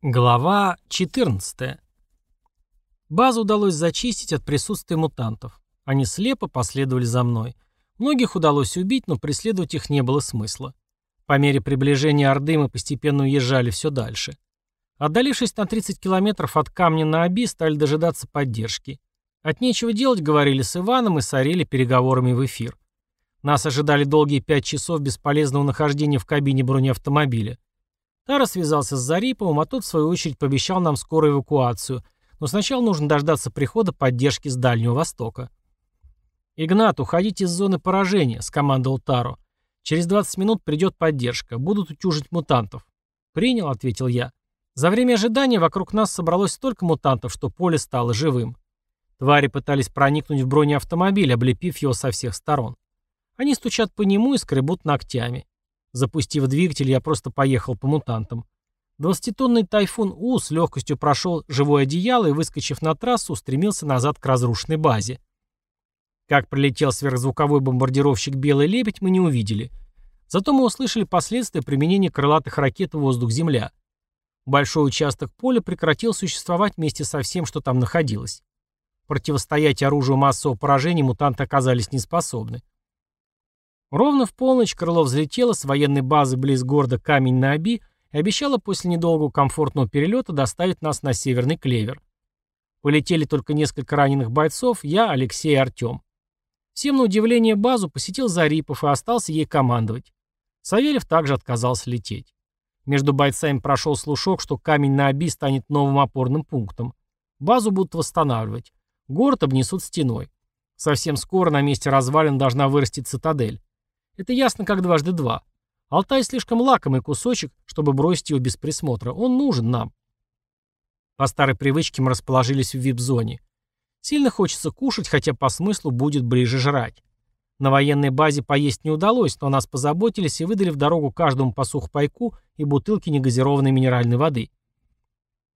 Глава 14. Базу удалось зачистить от присутствия мутантов. Они слепо последовали за мной. Многих удалось убить, но преследовать их не было смысла. По мере приближения Орды мы постепенно уезжали все дальше. Отдалившись на 30 километров от камня на Оби, стали дожидаться поддержки. От нечего делать говорили с Иваном и сорели переговорами в эфир. Нас ожидали долгие пять часов бесполезного нахождения в кабине бронеавтомобиля. Тара связался с Зариповым, а тот, в свою очередь, пообещал нам скорую эвакуацию, но сначала нужно дождаться прихода поддержки с Дальнего Востока. «Игнат, уходите из зоны поражения», — скомандовал Таро. «Через 20 минут придет поддержка. Будут утюжить мутантов». «Принял», — ответил я. За время ожидания вокруг нас собралось столько мутантов, что поле стало живым. Твари пытались проникнуть в бронеавтомобиль, облепив его со всех сторон. Они стучат по нему и скребут ногтями. Запустив двигатель, я просто поехал по мутантам. Двадцатитонный тайфун У с легкостью прошел живое одеяло и, выскочив на трассу, устремился назад к разрушенной базе. Как прилетел сверхзвуковой бомбардировщик «Белый лебедь» мы не увидели. Зато мы услышали последствия применения крылатых ракет «Воздух-Земля». Большой участок поля прекратил существовать вместе со всем, что там находилось. Противостоять оружию массового поражения мутанты оказались неспособны. Ровно в полночь крыло взлетело с военной базы близ города Камень на Оби и обещало после недолгого комфортного перелета доставить нас на Северный Клевер. Полетели только несколько раненых бойцов, я, Алексей и Артем. Всем на удивление базу посетил Зарипов и остался ей командовать. Савельев также отказался лететь. Между бойцами прошел слушок, что камень на Оби станет новым опорным пунктом. Базу будут восстанавливать. Город обнесут стеной. Совсем скоро на месте развалин должна вырасти цитадель. Это ясно как дважды два. Алтай слишком лакомый кусочек, чтобы бросить его без присмотра. Он нужен нам. По старой привычке мы расположились в вип-зоне. Сильно хочется кушать, хотя по смыслу будет ближе жрать. На военной базе поесть не удалось, но нас позаботились и выдали в дорогу каждому по сухпайку и бутылки негазированной минеральной воды.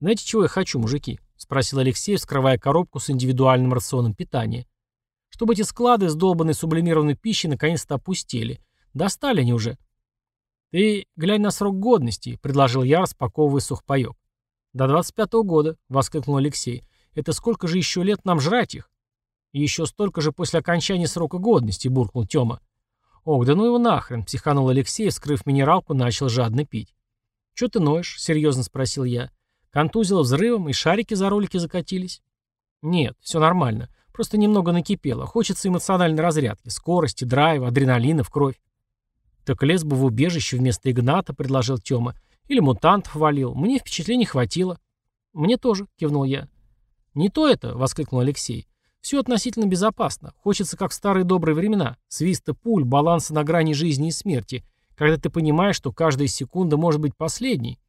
«Знаете, чего я хочу, мужики?» — спросил Алексей, вскрывая коробку с индивидуальным рационом питания чтобы эти склады с долбанной сублимированной пищей наконец-то опустили. Достали они уже. «Ты глянь на срок годности», — предложил я, распаковывая сухпайок. «До 25-го года», — воскликнул Алексей. «Это сколько же еще лет нам жрать их?» еще столько же после окончания срока годности», — буркнул Тёма. «Ох, да ну его нахрен», — психанул Алексей, вскрыв минералку, начал жадно пить. «Чё ты ноешь?» — серьезно спросил я. «Контузило взрывом, и шарики за ролики закатились?» «Нет, все нормально. Просто немного накипело. Хочется эмоциональной разрядки, скорости, драйва, адреналина в кровь. Так лез бы в убежище вместо Игната, предложил Тёма. Или мутантов валил. Мне впечатлений хватило. Мне тоже, кивнул я. Не то это, воскликнул Алексей. Все относительно безопасно. Хочется, как в старые добрые времена. Свиста пуль, баланса на грани жизни и смерти. Когда ты понимаешь, что каждая секунда может быть последней.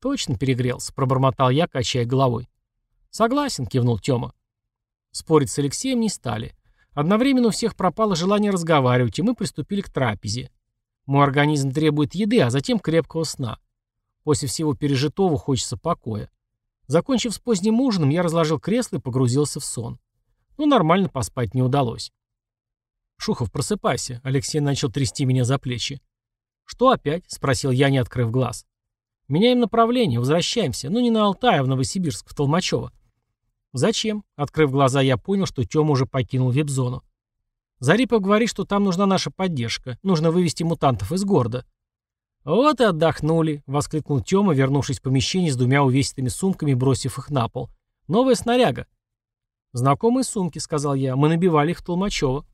Точно перегрелся, пробормотал я, качая головой. Согласен, кивнул Тёма. Спорить с Алексеем не стали. Одновременно у всех пропало желание разговаривать, и мы приступили к трапезе. Мой организм требует еды, а затем крепкого сна. После всего пережитого хочется покоя. Закончив с поздним ужином, я разложил кресло и погрузился в сон. Но нормально поспать не удалось. «Шухов, просыпайся», — Алексей начал трясти меня за плечи. «Что опять?» — спросил я, не открыв глаз. «Меняем направление, возвращаемся. Ну, не на Алтай, а в Новосибирск, в Толмачево. «Зачем?» Открыв глаза, я понял, что Тёма уже покинул вип-зону. Зарипов говорит, что там нужна наша поддержка. Нужно вывести мутантов из города. «Вот и отдохнули», — воскликнул Тёма, вернувшись в помещение с двумя увесистыми сумками, бросив их на пол. «Новая снаряга». «Знакомые сумки», — сказал я. «Мы набивали их в Толмачево».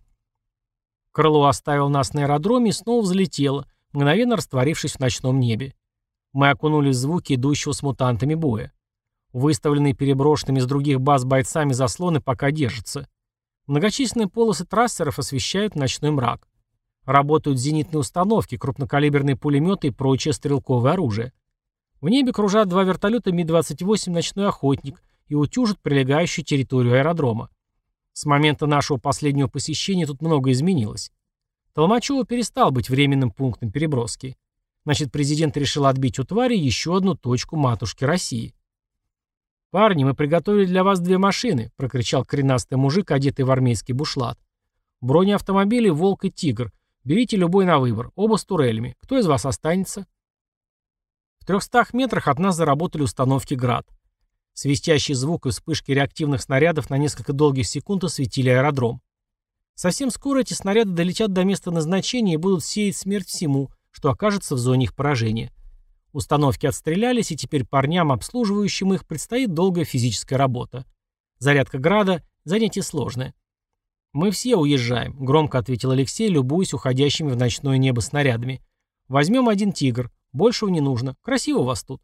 Крыло оставил нас на аэродроме и снова взлетело, мгновенно растворившись в ночном небе. Мы окунулись в звуки идущего с мутантами боя. Выставленные переброшенными с других баз бойцами заслоны пока держатся. Многочисленные полосы трассеров освещают ночной мрак. Работают зенитные установки, крупнокалиберные пулеметы и прочее стрелковое оружие. В небе кружат два вертолета Ми-28 «Ночной охотник» и утюжат прилегающую территорию аэродрома. С момента нашего последнего посещения тут много изменилось. Толмачево перестал быть временным пунктом переброски. Значит, президент решил отбить у твари еще одну точку матушки России. «Парни, мы приготовили для вас две машины», — прокричал коренастый мужик, одетый в армейский бушлат. «Бронеавтомобили «Волк» и «Тигр». Берите любой на выбор, оба с турелями. Кто из вас останется?» трехстах метрах от нас заработали установки «Град». Свистящий звук и вспышки реактивных снарядов на несколько долгих секунд осветили аэродром. Совсем скоро эти снаряды долетят до места назначения и будут сеять смерть всему, что окажется в зоне их поражения. Установки отстрелялись, и теперь парням, обслуживающим их, предстоит долгая физическая работа. Зарядка града – занятие сложное. «Мы все уезжаем», – громко ответил Алексей, любуясь уходящими в ночное небо снарядами. «Возьмем один «Тигр». Большего не нужно. Красиво у вас тут».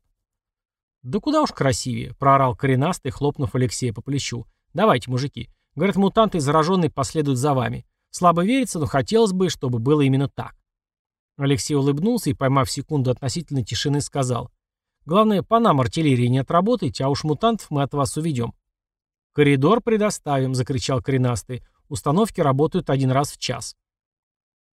«Да куда уж красивее», — проорал коренастый, хлопнув Алексея по плечу. «Давайте, мужики. Говорят, мутанты зараженные последуют за вами. Слабо верится, но хотелось бы, чтобы было именно так». Алексей улыбнулся и, поймав секунду относительной тишины, сказал. «Главное, по нам артиллерии не отработайте, а уж мутантов мы от вас уведем». «Коридор предоставим», — закричал коренастый. «Установки работают один раз в час».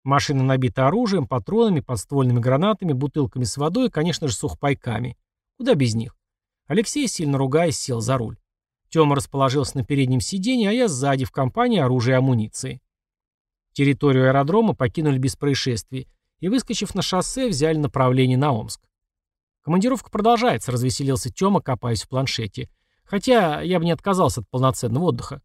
Машина набита оружием, патронами, подствольными гранатами, бутылками с водой и, конечно же, сухпайками. Куда без них? Алексей, сильно ругаясь, сел за руль. Тёма расположился на переднем сиденье, а я сзади, в компании оружия и амуниции. Территорию аэродрома покинули без происшествий и, выскочив на шоссе, взяли направление на Омск. Командировка продолжается, развеселился Тёма, копаясь в планшете. Хотя я бы не отказался от полноценного отдыха.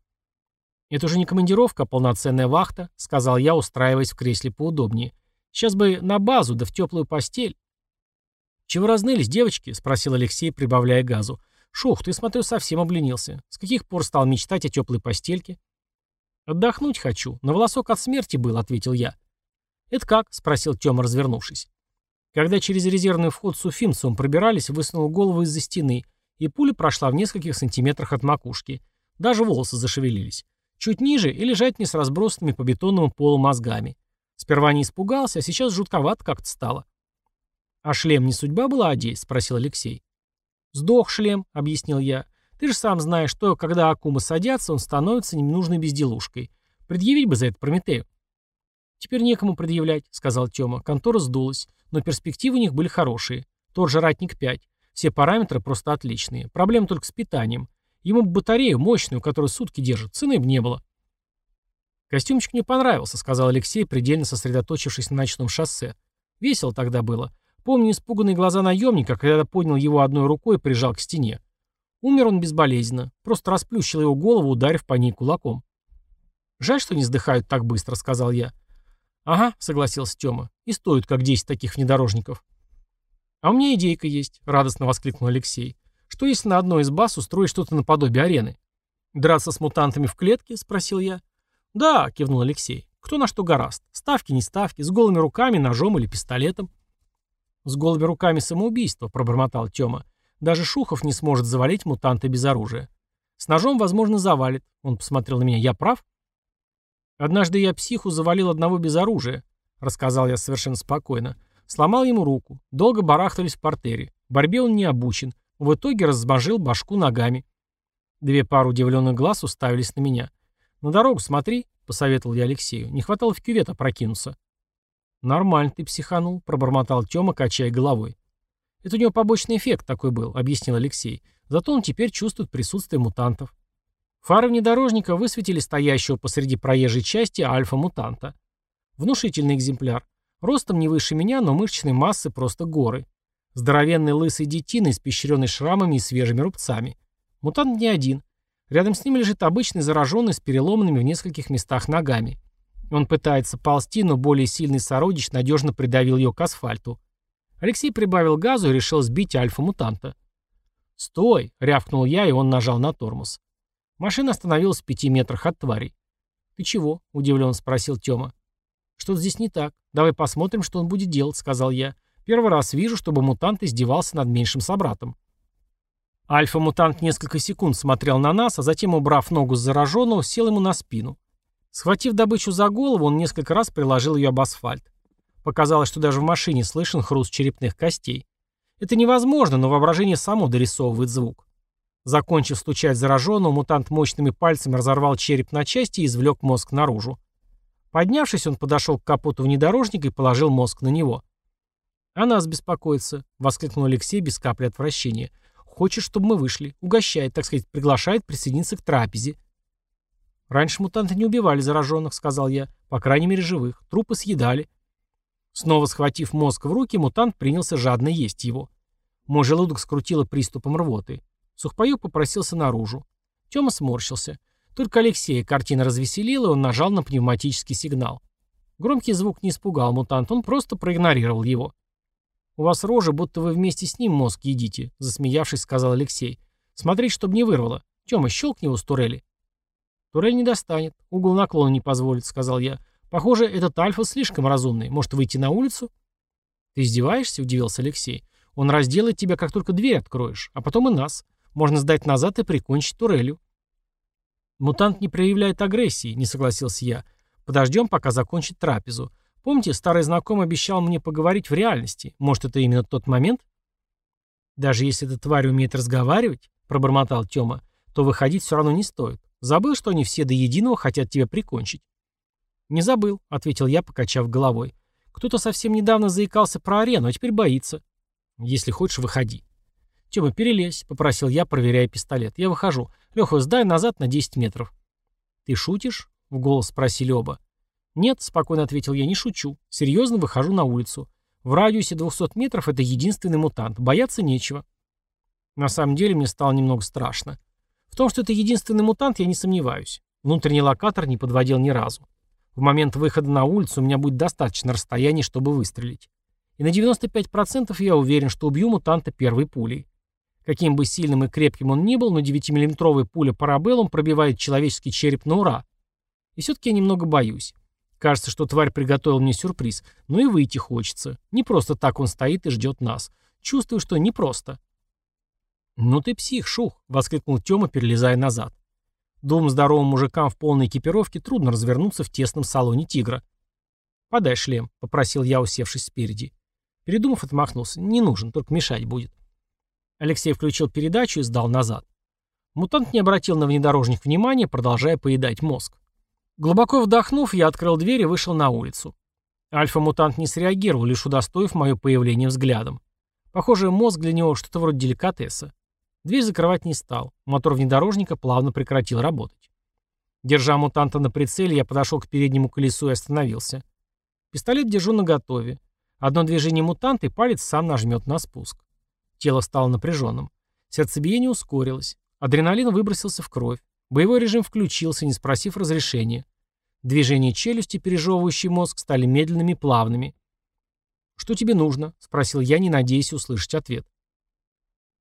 «Это уже не командировка, а полноценная вахта», — сказал я, устраиваясь в кресле поудобнее. «Сейчас бы на базу, да в теплую постель». «Чего разнылись, девочки?» — спросил Алексей, прибавляя газу. «Шух, ты, смотрю, совсем обленился. С каких пор стал мечтать о теплой постельке?» «Отдохнуть хочу. На волосок от смерти был», — ответил я. «Это как?» — спросил Тёма, развернувшись. Когда через резервный вход с Уфимцевым пробирались, высунул голову из-за стены, и пуля прошла в нескольких сантиметрах от макушки. Даже волосы зашевелились. Чуть ниже и лежать не с разбросанными по бетонному полу мозгами. Сперва не испугался, а сейчас жутковато как-то стало. «А шлем не судьба была одеть?» — спросил Алексей. «Сдох шлем», — объяснил я. «Ты же сам знаешь, что, когда акумы садятся, он становится ненужной безделушкой. Предъявить бы за это Прометею». «Теперь некому предъявлять», — сказал Тёма. Контора сдулась, но перспективы у них были хорошие. Тот же «Ратник-5». Все параметры просто отличные. Проблема только с питанием. Ему бы батарею мощную, которую сутки держит, цены бы не было. «Костюмчик мне понравился», — сказал Алексей, предельно сосредоточившись на ночном шоссе. «Весело тогда было. Помню испуганные глаза наемника, когда поднял его одной рукой и прижал к стене. Умер он безболезненно, просто расплющил его голову, ударив по ней кулаком. «Жаль, что не сдыхают так быстро», — сказал я. «Ага», — согласился Тёма. «И стоят, как десять таких внедорожников». «А у меня идейка есть», — радостно воскликнул Алексей. Что если на одной из баз устроить что-то наподобие арены? Драться с мутантами в клетке? Спросил я. Да, кивнул Алексей. Кто на что гораст. Ставки, не ставки, с голыми руками, ножом или пистолетом. С голыми руками самоубийство, пробормотал Тёма. Даже Шухов не сможет завалить мутанта без оружия. С ножом, возможно, завалит. Он посмотрел на меня. Я прав? Однажды я психу завалил одного без оружия, рассказал я совершенно спокойно. Сломал ему руку. Долго барахтались в портере. Борьбе он не обучен. В итоге размажил башку ногами. Две пары удивленных глаз уставились на меня. «На дорогу смотри», — посоветовал я Алексею. «Не хватало в кювет опрокинуться». «Нормально ты психанул», — пробормотал Тёма, качая головой. «Это у него побочный эффект такой был», — объяснил Алексей. «Зато он теперь чувствует присутствие мутантов». Фары внедорожника высветили стоящего посреди проезжей части альфа-мутанта. Внушительный экземпляр. Ростом не выше меня, но мышечной массы просто горы. Здоровенный лысый детина, испещренный шрамами и свежими рубцами. Мутант не один. Рядом с ним лежит обычный зараженный с переломанными в нескольких местах ногами. Он пытается ползти, но более сильный сородич надежно придавил ее к асфальту. Алексей прибавил газу и решил сбить альфа-мутанта. «Стой!» — рявкнул я, и он нажал на тормоз. Машина остановилась в пяти метрах от тварей. «Ты чего?» — удивленно спросил Тёма. «Что-то здесь не так. Давай посмотрим, что он будет делать», — сказал я. Первый раз вижу, чтобы мутант издевался над меньшим собратом. Альфа-мутант несколько секунд смотрел на нас, а затем, убрав ногу с зараженного, сел ему на спину. Схватив добычу за голову, он несколько раз приложил ее об асфальт. Показалось, что даже в машине слышен хруст черепных костей. Это невозможно, но воображение само дорисовывает звук. Закончив стучать зараженного, мутант мощными пальцами разорвал череп на части и извлек мозг наружу. Поднявшись, он подошел к капоту внедорожника и положил мозг на него. «О нас беспокоится», — воскликнул Алексей без капли отвращения. «Хочет, чтобы мы вышли. Угощает, так сказать, приглашает присоединиться к трапезе». «Раньше мутанты не убивали зараженных», — сказал я. «По крайней мере, живых. Трупы съедали». Снова схватив мозг в руки, мутант принялся жадно есть его. Мой желудок скрутило приступом рвоты. Сухпайок попросился наружу. Тёма сморщился. Только Алексея картина развеселила, и он нажал на пневматический сигнал. Громкий звук не испугал мутант, он просто проигнорировал его. «У вас рожа, будто вы вместе с ним мозг едите», — засмеявшись, сказал Алексей. «Смотреть, чтобы не вырвало. Тёма, щелкни его с турели». «Турель не достанет, угол наклона не позволит», — сказал я. «Похоже, этот Альфа слишком разумный. Может, выйти на улицу?» «Ты издеваешься?» — удивился Алексей. «Он разделает тебя, как только дверь откроешь, а потом и нас. Можно сдать назад и прикончить турелью». «Мутант не проявляет агрессии», — не согласился я. «Подождем, пока закончит трапезу. Помните, старый знакомый обещал мне поговорить в реальности. Может, это именно тот момент?» «Даже если эта тварь умеет разговаривать», — пробормотал Тёма, «то выходить все равно не стоит. Забыл, что они все до единого хотят тебя прикончить?» «Не забыл», — ответил я, покачав головой. «Кто-то совсем недавно заикался про арену, а теперь боится. Если хочешь, выходи». «Тёма, перелезь», — попросил я, проверяя пистолет. «Я выхожу. Лёха, сдай назад на 10 метров». «Ты шутишь?» — в голос спросили оба. «Нет», — спокойно ответил я, — «не шучу. Серьезно выхожу на улицу. В радиусе 200 метров это единственный мутант. Бояться нечего». На самом деле мне стало немного страшно. В том, что это единственный мутант, я не сомневаюсь. Внутренний локатор не подводил ни разу. В момент выхода на улицу у меня будет достаточно расстояния, чтобы выстрелить. И на 95% я уверен, что убью мутанта первой пулей. Каким бы сильным и крепким он ни был, но 9-миллиметровая пуля парабеллум пробивает человеческий череп на ура. И все-таки я немного боюсь. Кажется, что тварь приготовила мне сюрприз, но и выйти хочется. Не просто так он стоит и ждет нас. Чувствую, что не просто. «Ну ты псих, Шух!» — воскликнул Тёма, перелезая назад. Двум здоровым мужикам в полной экипировке трудно развернуться в тесном салоне «Тигра». «Подай шлем», — попросил я, усевшись спереди. Передумав, отмахнулся. «Не нужен, только мешать будет». Алексей включил передачу и сдал назад. Мутант не обратил на внедорожник внимания, продолжая поедать мозг. Глубоко вдохнув, я открыл дверь и вышел на улицу. Альфа-мутант не среагировал, лишь удостоив мое появление взглядом. Похоже, мозг для него что-то вроде деликатеса. Дверь закрывать не стал. Мотор внедорожника плавно прекратил работать. Держа мутанта на прицеле, я подошел к переднему колесу и остановился. Пистолет держу наготове. Одно движение мутанта, и палец сам нажмет на спуск. Тело стало напряженным. Сердцебиение ускорилось. Адреналин выбросился в кровь. Боевой режим включился, не спросив разрешения. Движения челюсти, пережевывающие мозг, стали медленными и плавными. «Что тебе нужно?» — спросил я, не надеясь услышать ответ.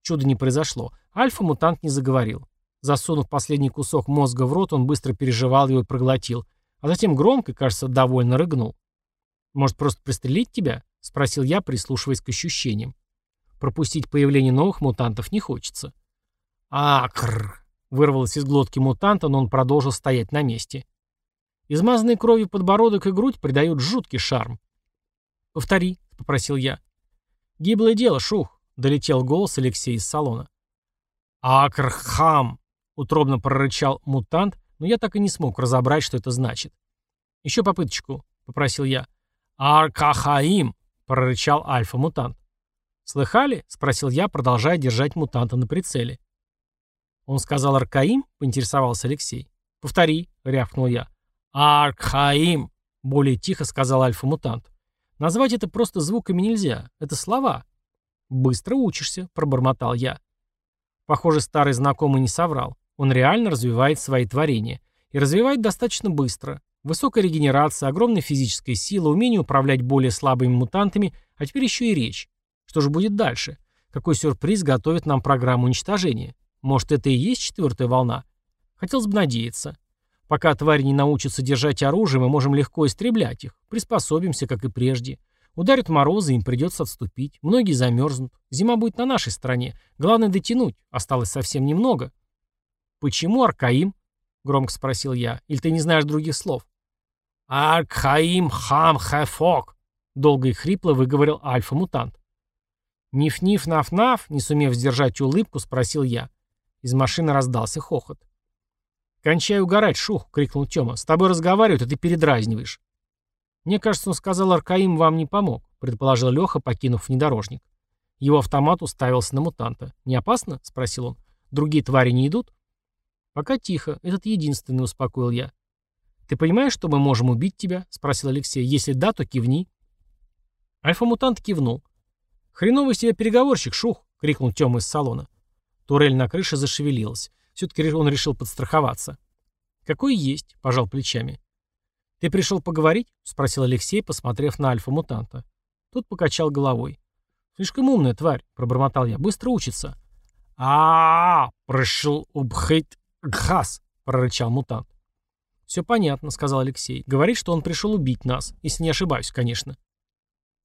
Чудо не произошло. Альфа-мутант не заговорил. Засунув последний кусок мозга в рот, он быстро переживал его и проглотил, а затем громко, кажется, довольно рыгнул. «Может, просто пристрелить тебя?» — спросил я, прислушиваясь к ощущениям. Пропустить появление новых мутантов не хочется. «Акр!» — вырвалось из глотки мутанта, но он продолжил стоять на месте. Измазанные кровью подбородок и грудь придают жуткий шарм. «Повтори», — попросил я. «Гиблое дело, Шух», — долетел голос Алексея из салона. «Акрхам!» — утробно прорычал мутант, но я так и не смог разобрать, что это значит. «Еще попыточку», — попросил я. «Аркахаим!» — прорычал альфа-мутант. «Слыхали?» — спросил я, продолжая держать мутанта на прицеле. «Он сказал Аркаим?» — поинтересовался Алексей. «Повтори», — рявкнул я. «Аркаим!» — более тихо сказал альфа-мутант. «Назвать это просто звуками нельзя. Это слова». «Быстро учишься», — пробормотал я. Похоже, старый знакомый не соврал. Он реально развивает свои творения. И развивает достаточно быстро. Высокая регенерация, огромная физическая сила, умение управлять более слабыми мутантами, а теперь еще и речь. Что же будет дальше? Какой сюрприз готовит нам программа уничтожения? Может, это и есть четвертая волна? Хотелось бы надеяться. Пока твари не научатся держать оружие, мы можем легко истреблять их. Приспособимся, как и прежде. Ударят морозы, им придется отступить. Многие замерзнут. Зима будет на нашей стороне. Главное дотянуть. Осталось совсем немного. «Почему Аркаим?» — громко спросил я. «Или ты не знаешь других слов?» «Аркаим хам хэфок», — долго и хрипло выговорил альфа-мутант. «Ниф-ниф-наф-наф», не сумев сдержать улыбку, спросил я. Из машины раздался хохот. «Кончай угорать, Шух!» — крикнул Тёма. «С тобой разговаривают, а ты передразниваешь». «Мне кажется, он сказал, Аркаим вам не помог», — предположил Леха, покинув внедорожник. Его автомат уставился на мутанта. «Не опасно?» — спросил он. «Другие твари не идут?» «Пока тихо. Этот единственный», — успокоил я. «Ты понимаешь, что мы можем убить тебя?» — спросил Алексей. «Если да, то кивни». Альфа-мутант кивнул. «Хреновый себе переговорщик, Шух!» — крикнул Тёма из салона. Турель на крыше зашевелилась. Все-таки он решил подстраховаться. «Какой есть», — пожал плечами. «Ты пришел поговорить?» — спросил Алексей, посмотрев на альфа-мутанта. Тот покачал головой. «Слишком умная тварь», — пробормотал я. «Быстро учится». а, пришел убхейт гхас», — прорычал мутант. «Все понятно», — сказал Алексей. «Говорит, что он пришел убить нас, если не ошибаюсь, конечно».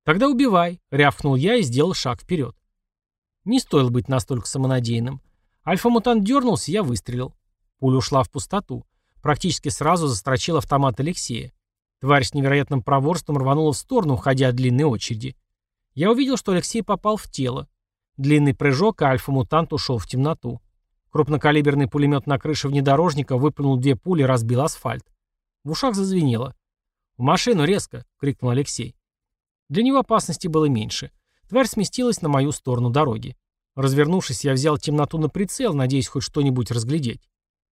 «Тогда убивай», — рявкнул я и сделал шаг вперед. Не стоило быть настолько самонадеянным. Альфа-мутант дернулся, я выстрелил. Пуля ушла в пустоту. Практически сразу застрочил автомат Алексея. Тварь с невероятным проворством рванула в сторону, уходя от длинной очереди. Я увидел, что Алексей попал в тело. Длинный прыжок, и альфа-мутант ушел в темноту. Крупнокалиберный пулемет на крыше внедорожника выплюнул две пули и разбил асфальт. В ушах зазвенело. «В машину резко!» — крикнул Алексей. Для него опасности было меньше. Тварь сместилась на мою сторону дороги. Развернувшись, я взял темноту на прицел, надеясь хоть что-нибудь разглядеть.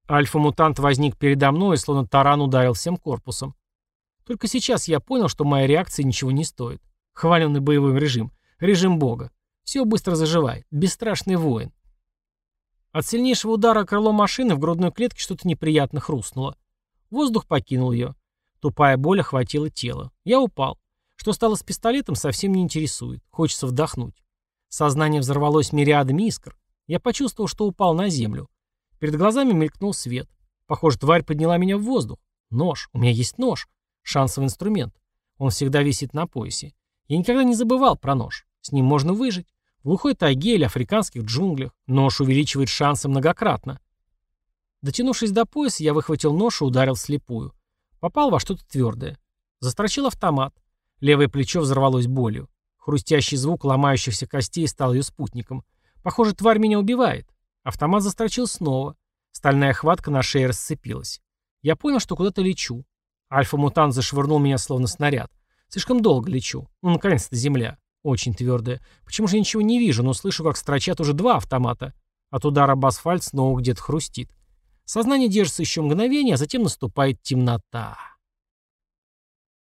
Альфа-мутант возник передо мной, словно таран ударил всем корпусом. Только сейчас я понял, что моя реакция ничего не стоит. Хваленный боевой режим. Режим бога. Все быстро заживает. Бесстрашный воин. От сильнейшего удара крыло машины в грудной клетке что-то неприятно хрустнуло. Воздух покинул ее. Тупая боль охватила тело. Я упал. Что стало с пистолетом, совсем не интересует. Хочется вдохнуть. Сознание взорвалось мириадами искр. Я почувствовал, что упал на землю. Перед глазами мелькнул свет. Похоже, тварь подняла меня в воздух. Нож. У меня есть нож. Шансовый инструмент. Он всегда висит на поясе. Я никогда не забывал про нож. С ним можно выжить. В глухой тайге или африканских джунглях. Нож увеличивает шансы многократно. Дотянувшись до пояса, я выхватил нож и ударил слепую. Попал во что-то твердое. Застрочил автомат. Левое плечо взорвалось болью. Хрустящий звук ломающихся костей стал ее спутником. Похоже, тварь меня убивает. Автомат застрочил снова. Стальная хватка на шее расцепилась. Я понял, что куда-то лечу. Альфа-мутант зашвырнул меня словно снаряд. Слишком долго лечу. Ну, наконец-то земля. Очень твердая. Почему же я ничего не вижу, но слышу, как строчат уже два автомата. От удара об асфальт снова где-то хрустит. Сознание держится еще мгновение, а затем наступает темнота.